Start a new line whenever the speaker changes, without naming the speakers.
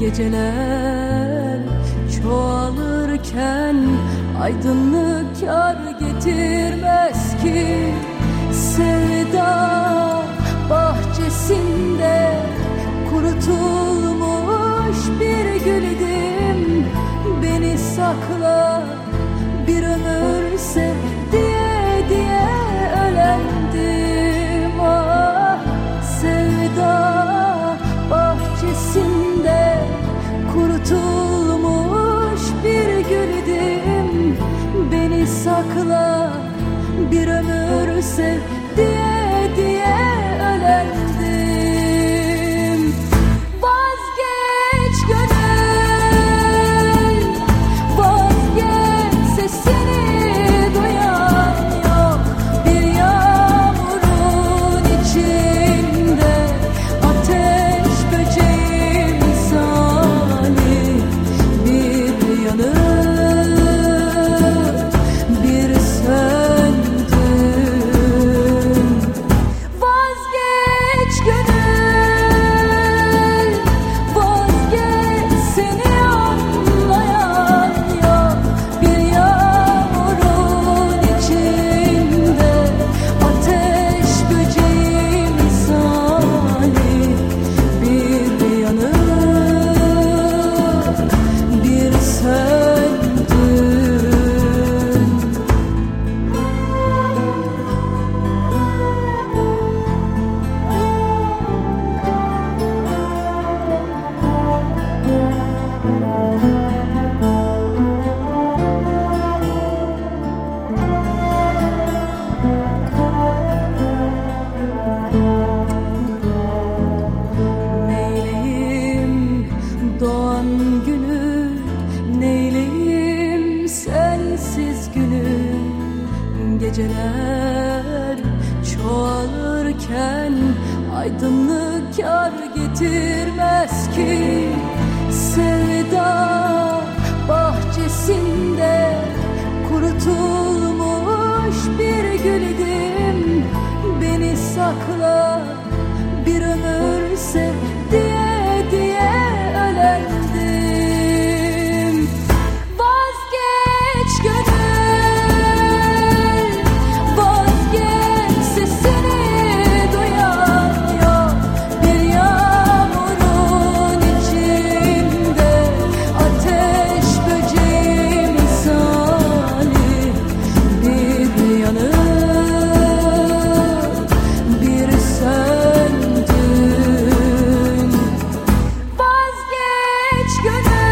Geceler çoğalırken aydınlık kar getirmez ki. Sevda bahçesinde kurutulmuş bir gülüm Beni sakla bir ömür sev diye diye ölendim. Ah Sevda kurutulmuş bir güldüm Beni sakla bir ömür sev diye diye ölendim Vazgeç gönül Geceler çoğalırken Aydınlık kar getirmez ki. Sevda bahçesinde Kurutulmuş bir güldüm Beni sakla hiç gönül